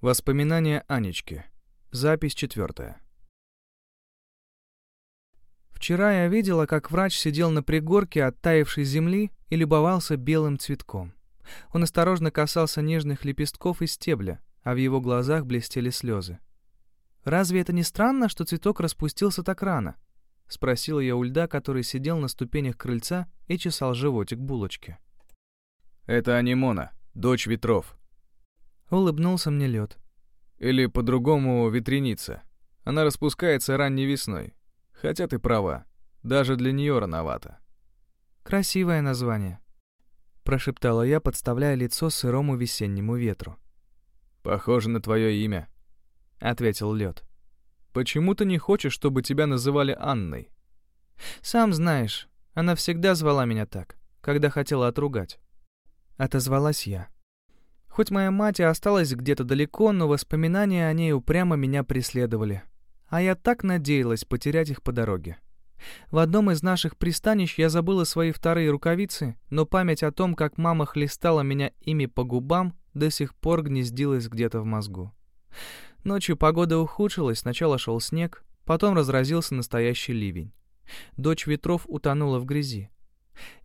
Воспоминания Анечки. Запись четвертая. Вчера я видела, как врач сидел на пригорке оттаившей земли и любовался белым цветком. Он осторожно касался нежных лепестков и стебля, а в его глазах блестели слезы. «Разве это не странно, что цветок распустился так рано?» — спросила я у льда, который сидел на ступенях крыльца и чесал животик булочки. «Это Анимона, дочь ветров», Улыбнулся мне лед. Или по-другому ветреница. Она распускается ранней весной. Хотя ты права, даже для нее рановато. Красивое название. Прошептала я, подставляя лицо сырому весеннему ветру. Похоже на твое имя, ответил лед. Почему ты не хочешь, чтобы тебя называли Анной? Сам знаешь, она всегда звала меня так, когда хотела отругать. Отозвалась я. Хоть моя мать и осталась где-то далеко, но воспоминания о ней упрямо меня преследовали. А я так надеялась потерять их по дороге. В одном из наших пристанищ я забыла свои вторые рукавицы, но память о том, как мама хлестала меня ими по губам, до сих пор гнездилась где-то в мозгу. Ночью погода ухудшилась, сначала шел снег, потом разразился настоящий ливень. Дочь ветров утонула в грязи.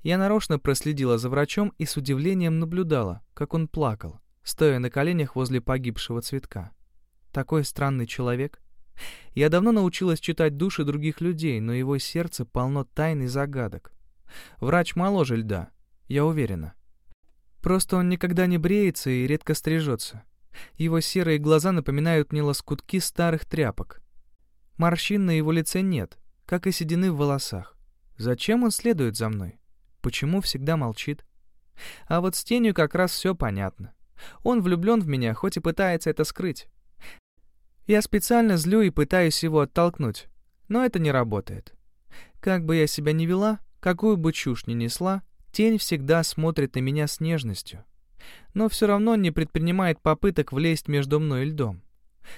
Я нарочно проследила за врачом и с удивлением наблюдала, как он плакал, стоя на коленях возле погибшего цветка. Такой странный человек. Я давно научилась читать души других людей, но его сердце полно тайн и загадок. Врач моложе льда, я уверена. Просто он никогда не бреется и редко стрижется. Его серые глаза напоминают мне лоскутки старых тряпок. Морщин на его лице нет, как и седины в волосах. Зачем он следует за мной? Почему всегда молчит? А вот с тенью как раз все понятно. Он влюблен в меня, хоть и пытается это скрыть. Я специально злю и пытаюсь его оттолкнуть, но это не работает. Как бы я себя ни вела, какую бы чушь ни несла, тень всегда смотрит на меня с нежностью. Но все равно не предпринимает попыток влезть между мной и льдом.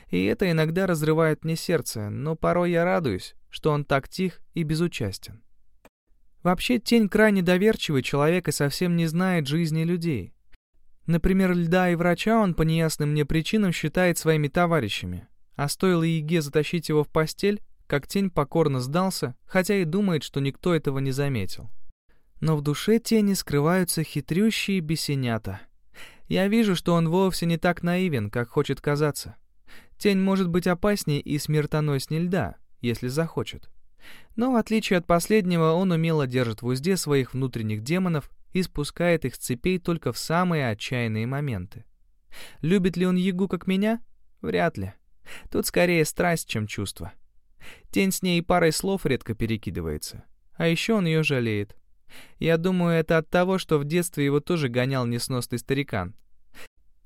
И это иногда разрывает мне сердце, но порой я радуюсь, что он так тих и безучастен. Вообще, тень крайне доверчивый человек и совсем не знает жизни людей. Например, льда и врача он по неясным мне причинам считает своими товарищами. А стоило Еге затащить его в постель, как тень покорно сдался, хотя и думает, что никто этого не заметил. Но в душе тени скрываются хитрющие бесенята. Я вижу, что он вовсе не так наивен, как хочет казаться. Тень может быть опаснее и смертоноснее льда, если захочет. Но в отличие от последнего, он умело держит в узде своих внутренних демонов и спускает их с цепей только в самые отчаянные моменты. Любит ли он Ягу, как меня? Вряд ли. Тут скорее страсть, чем чувство. Тень с ней парой слов редко перекидывается. А еще он ее жалеет. Я думаю, это от того, что в детстве его тоже гонял несносный старикан.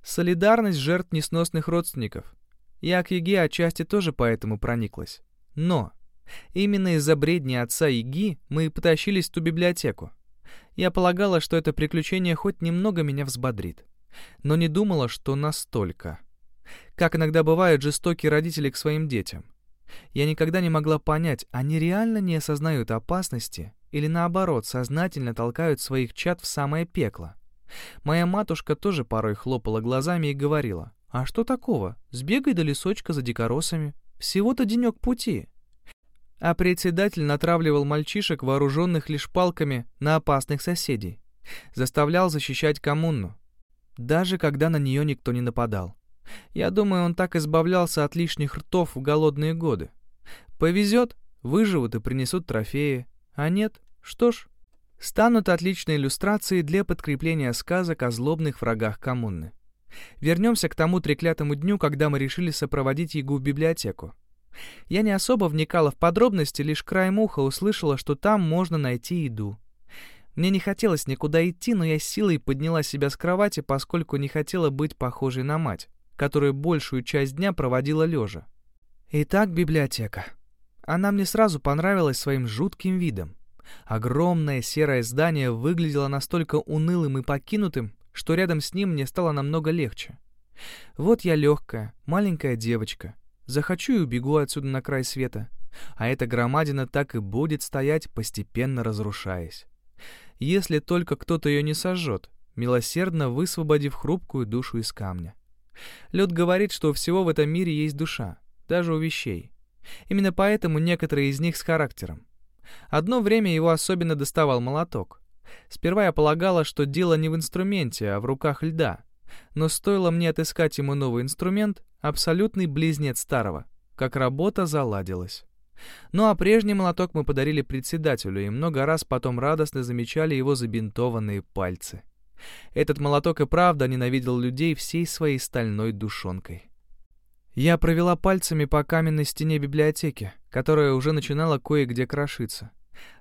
Солидарность жертв несносных родственников. Я к Яге отчасти тоже поэтому прониклась. Но именно из-за бредни отца Яги мы и потащились в ту библиотеку. Я полагала, что это приключение хоть немного меня взбодрит. Но не думала, что настолько. Как иногда бывают жестокие родители к своим детям. Я никогда не могла понять, они реально не осознают опасности или наоборот сознательно толкают своих чад в самое пекло. Моя матушка тоже порой хлопала глазами и говорила, «А что такого? Сбегай до лесочка за дикоросами. Всего-то денек пути а председатель натравливал мальчишек, вооруженных лишь палками, на опасных соседей. Заставлял защищать коммуну, даже когда на нее никто не нападал. Я думаю, он так избавлялся от лишних ртов в голодные годы. Повезет, выживут и принесут трофеи, а нет, что ж, станут отличной иллюстрацией для подкрепления сказок о злобных врагах коммуны. Вернемся к тому треклятому дню, когда мы решили сопроводить Ягу в библиотеку. Я не особо вникала в подробности, лишь краем уха услышала, что там можно найти еду. Мне не хотелось никуда идти, но я силой подняла себя с кровати, поскольку не хотела быть похожей на мать, которая большую часть дня проводила лежа. Итак, библиотека. Она мне сразу понравилась своим жутким видом. Огромное серое здание выглядело настолько унылым и покинутым, что рядом с ним мне стало намного легче. Вот я легкая, маленькая девочка, Захочу и убегу отсюда на край света. А эта громадина так и будет стоять, постепенно разрушаясь. Если только кто-то ее не сожжет, милосердно высвободив хрупкую душу из камня. Лед говорит, что у всего в этом мире есть душа, даже у вещей. Именно поэтому некоторые из них с характером. Одно время его особенно доставал молоток. Сперва я полагала, что дело не в инструменте, а в руках льда. Но стоило мне отыскать ему новый инструмент, абсолютный близнец старого, как работа заладилась. Ну а прежний молоток мы подарили председателю и много раз потом радостно замечали его забинтованные пальцы. Этот молоток и правда ненавидел людей всей своей стальной душонкой. Я провела пальцами по каменной стене библиотеки, которая уже начинала кое-где крошиться.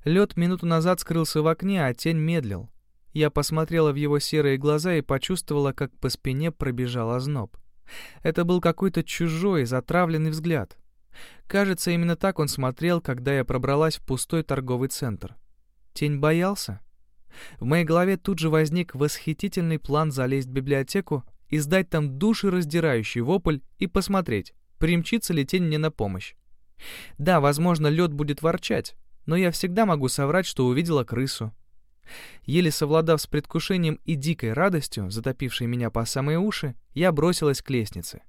Лед минуту назад скрылся в окне, а тень медлил. Я посмотрела в его серые глаза и почувствовала, как по спине пробежал озноб. Это был какой-то чужой, затравленный взгляд. Кажется, именно так он смотрел, когда я пробралась в пустой торговый центр. Тень боялся? В моей голове тут же возник восхитительный план залезть в библиотеку, издать там душераздирающий вопль и посмотреть, примчится ли тень мне на помощь. Да, возможно, лед будет ворчать, но я всегда могу соврать, что увидела крысу. Еле совладав с предвкушением и дикой радостью, затопившей меня по самые уши, я бросилась к лестнице.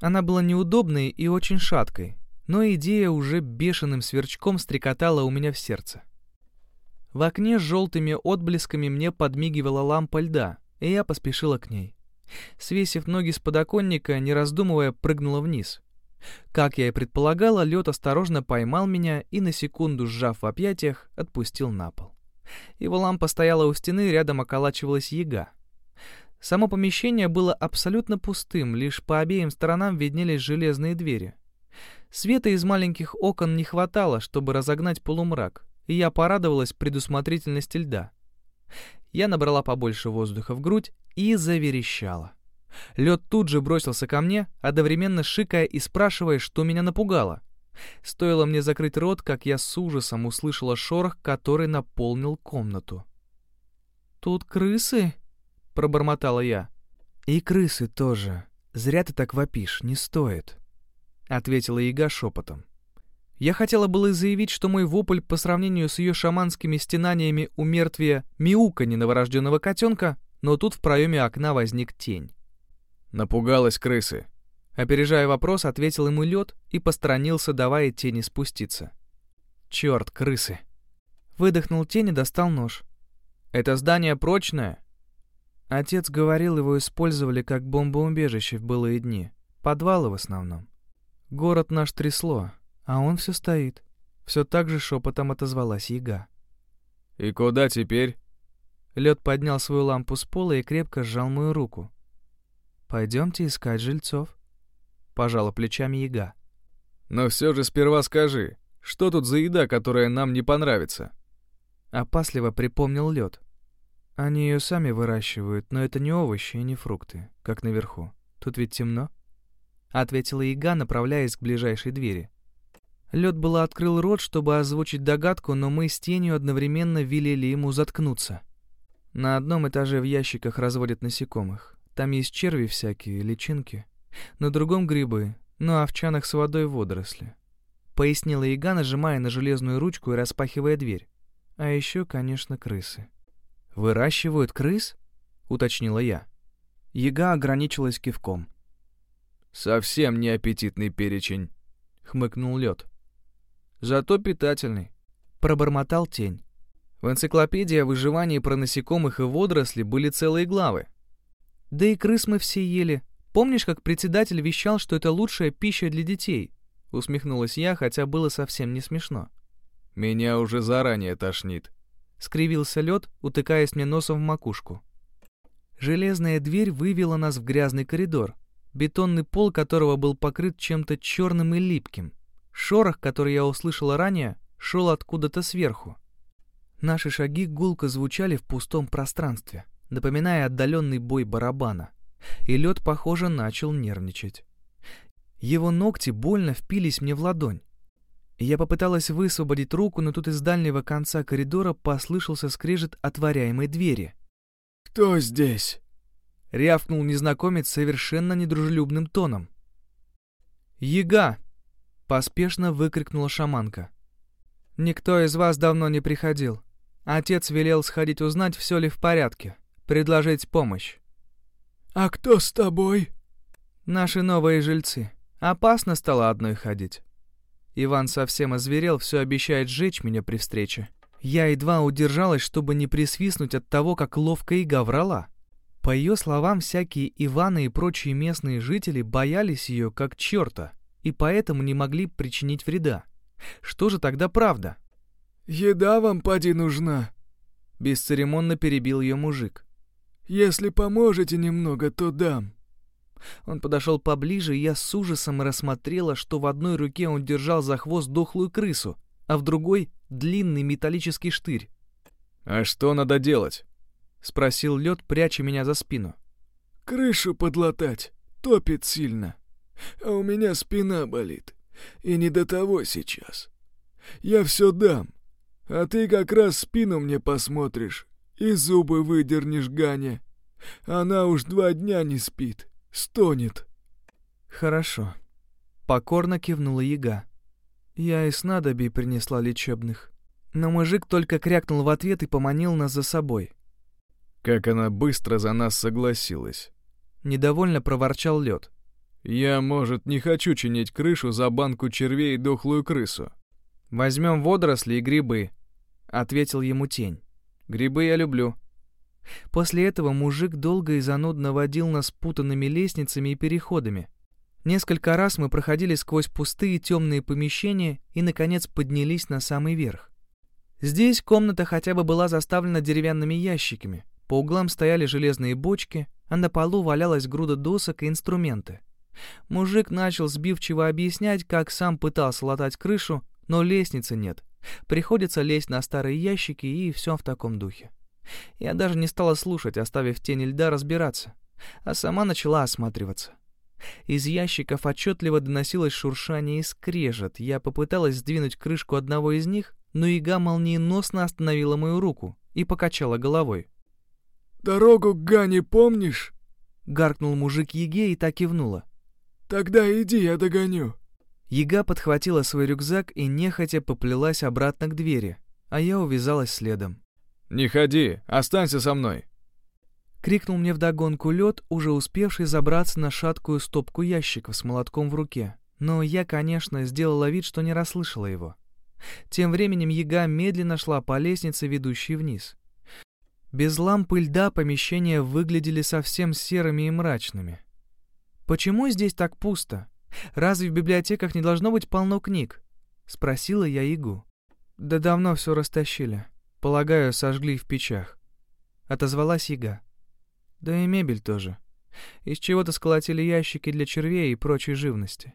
Она была неудобной и очень шаткой, но идея уже бешеным сверчком стрекотала у меня в сердце. В окне с желтыми отблесками мне подмигивала лампа льда, и я поспешила к ней. Свесив ноги с подоконника, не раздумывая, прыгнула вниз. Как я и предполагала, лед осторожно поймал меня и, на секунду сжав в объятиях, отпустил на пол. Его лампа стояла у стены, рядом околачивалась яга. Само помещение было абсолютно пустым, лишь по обеим сторонам виднелись железные двери. Света из маленьких окон не хватало, чтобы разогнать полумрак, и я порадовалась предусмотрительности льда. Я набрала побольше воздуха в грудь и заверещала. Лед тут же бросился ко мне, одновременно шикая и спрашивая, что меня напугало. Стоило мне закрыть рот, как я с ужасом услышала шорох, который наполнил комнату. «Тут крысы?» — пробормотала я. «И крысы тоже. Зря ты так вопишь, не стоит», — ответила яга шепотом. Я хотела было заявить, что мой вопль по сравнению с ее шаманскими стенаниями у мертвия мяуканье новорожденного котенка, но тут в проеме окна возник тень. «Напугалась крысы», Опережая вопрос, ответил ему лед и посторонился, давая тени спуститься. «Черт, крысы!» Выдохнул тень и достал нож. «Это здание прочное?» Отец говорил, его использовали как бомбоубежище в былые дни. Подвалы в основном. Город наш трясло, а он все стоит. Все так же шепотом отозвалась яга. «И куда теперь?» Лед поднял свою лампу с пола и крепко сжал мою руку. «Пойдемте искать жильцов». Пожала плечами яга. «Но все же сперва скажи, что тут за еда, которая нам не понравится?» Опасливо припомнил лед. Они ее сами выращивают, но это не овощи и не фрукты, как наверху. Тут ведь темно. Ответила яга, направляясь к ближайшей двери. Лед было открыл рот, чтобы озвучить догадку, но мы с тенью одновременно велели ему заткнуться. На одном этаже в ящиках разводят насекомых. Там есть черви всякие, личинки. На другом грибы, но овчанах с водой водоросли. Пояснила яга, нажимая на железную ручку и распахивая дверь. А еще, конечно, крысы. «Выращивают крыс?» — уточнила я. Яга ограничилась кивком. «Совсем не аппетитный перечень», — хмыкнул лед. Зато питательный. Пробормотал тень. В энциклопедии о выживании про насекомых и водоросли были целые главы. Да и крыс мы все ели. Помнишь, как председатель вещал, что это лучшая пища для детей? Усмехнулась я, хотя было совсем не смешно. Меня уже заранее тошнит. Скривился лед, утыкаясь мне носом в макушку. Железная дверь вывела нас в грязный коридор, бетонный пол которого был покрыт чем-то черным и липким. Шорох, который я услышала ранее, шел откуда-то сверху. Наши шаги гулко звучали в пустом пространстве, напоминая отдаленный бой барабана. И лед, похоже, начал нервничать. Его ногти больно впились мне в ладонь. Я попыталась высвободить руку, но тут из дальнего конца коридора послышался скрежет отворяемой двери. «Кто здесь?» — рявкнул незнакомец совершенно недружелюбным тоном. «Яга!» Поспешно выкрикнула шаманка. «Никто из вас давно не приходил. Отец велел сходить узнать, все ли в порядке, предложить помощь». «А кто с тобой?» Наши новые жильцы. Опасно стало одной ходить. Иван совсем озверел, все обещает сжечь меня при встрече. Я едва удержалась, чтобы не присвистнуть от того, как ловко Ига врала. По ее словам, всякие Иваны и прочие местные жители боялись ее как черта, и поэтому не могли причинить вреда. Что же тогда правда? «Еда вам, поди, нужна», — бесцеремонно перебил ее мужик. «Если поможете немного, то дам». Он подошел поближе, и я с ужасом рассмотрела, что в одной руке он держал за хвост дохлую крысу, а в другой — длинный металлический штырь. «А что надо делать?» — спросил лед, пряча меня за спину. «Крышу подлатать. Топит сильно. А у меня спина болит. И не до того сейчас. Я все дам. А ты как раз спину мне посмотришь и зубы выдернешь, Ганя. Она уж два дня не спит, стонет. Хорошо. Покорно кивнула яга. Я и снадобий принесла лечебных. Но мужик только крякнул в ответ и поманил нас за собой. Как она быстро за нас согласилась. Недовольно проворчал лед. Я, может, не хочу чинить крышу за банку червей и дохлую крысу. Возьмем водоросли и грибы, ответил ему тень. Грибы я люблю. После этого мужик долго и занудно водил нас путанными лестницами и переходами. Несколько раз мы проходили сквозь пустые темные помещения и, наконец, поднялись на самый верх. Здесь комната хотя бы была заставлена деревянными ящиками, по углам стояли железные бочки, а на полу валялась груда досок и инструменты. Мужик начал сбивчиво объяснять, как сам пытался латать крышу, но лестницы нет. Приходится лезть на старые ящики и все в таком духе. Я даже не стала слушать, оставив тени льда разбираться, а сама начала осматриваться. Из ящиков отчетливо доносилось шуршание и скрежет. Я попыталась сдвинуть крышку одного из них, но яга молниеносно остановила мою руку и покачала головой. «Дорогу к Гане помнишь?» — гаркнул мужик Еге и так кивнула. «Тогда иди, я догоню». Яга подхватила свой рюкзак и нехотя поплелась обратно к двери, а я увязалась следом. «Не ходи, останься со мной!» Крикнул мне вдогонку лед, уже успевший забраться на шаткую стопку ящиков с молотком в руке. Но я, конечно, сделала вид, что не расслышала его. Тем временем яга медленно шла по лестнице, ведущей вниз. Без лампы льда помещения выглядели совсем серыми и мрачными. «Почему здесь так пусто? Разве в библиотеках не должно быть полно книг?» — спросила я Игу. «Да давно все растащили. Полагаю, сожгли в печах». Отозвалась Яга. «Да и мебель тоже. Из чего-то сколотили ящики для червей и прочей живности.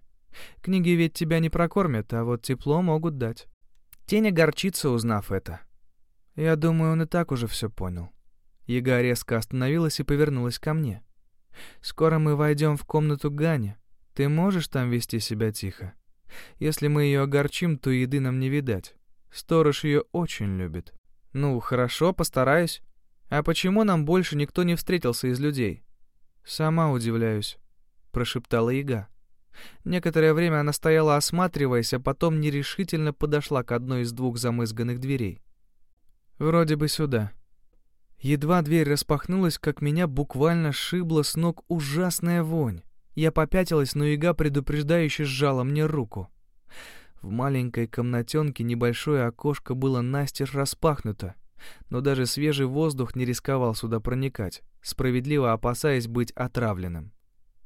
Книги ведь тебя не прокормят, а вот тепло могут дать». Тень огорчится, узнав это. Я думаю, он и так уже все понял. Яга резко остановилась и повернулась ко мне. «Скоро мы войдем в комнату Гани. Ты можешь там вести себя тихо? Если мы ее огорчим, то еды нам не видать. Сторож ее очень любит». «Ну, хорошо, постараюсь. А почему нам больше никто не встретился из людей?» «Сама удивляюсь», — прошептала Яга. Некоторое время она стояла, осматриваясь, а потом нерешительно подошла к одной из двух замызганных дверей. Вроде бы сюда. Едва дверь распахнулась, как меня буквально шибла с ног ужасная вонь. Я попятилась, но яга предупреждающе сжала мне руку. В маленькой комнатенке небольшое окошко было настежь распахнуто, но даже свежий воздух не рисковал сюда проникать, справедливо опасаясь быть отравленным.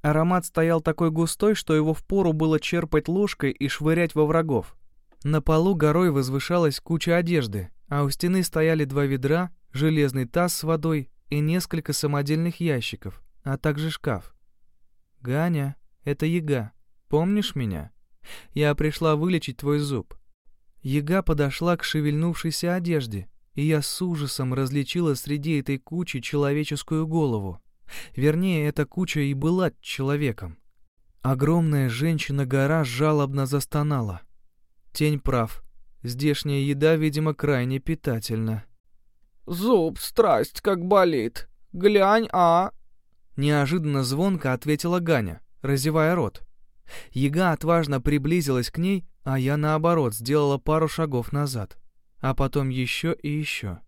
Аромат стоял такой густой, что его впору было черпать ложкой и швырять во врагов. На полу горой возвышалась куча одежды, а у стены стояли два ведра, железный таз с водой и несколько самодельных ящиков, а также шкаф. «Ганя, это яга. Помнишь меня? Я пришла вылечить твой зуб». Яга подошла к шевельнувшейся одежде, и я с ужасом различила среди этой кучи человеческую голову. Вернее, эта куча и была человеком. Огромная женщина-гора жалобно застонала. Тень прав. Здешняя еда, видимо, крайне питательна. «Зуб, страсть, как болит. Глянь, а...» Неожиданно звонко ответила Ганя, разевая рот. Яга отважно приблизилась к ней, а я, наоборот, сделала пару шагов назад. А потом еще и еще.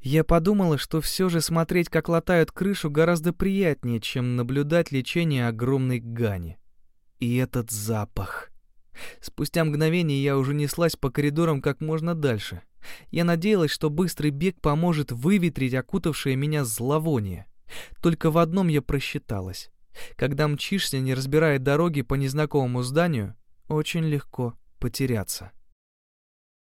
Я подумала, что все же смотреть, как латают крышу, гораздо приятнее, чем наблюдать лечение огромной гани. И этот запах. Спустя мгновение я уже неслась по коридорам как можно дальше. Я надеялась, что быстрый бег поможет выветрить окутавшее меня зловоние. Только в одном я просчиталась. Когда мчишься, не разбирая дороги по незнакомому зданию, очень легко потеряться.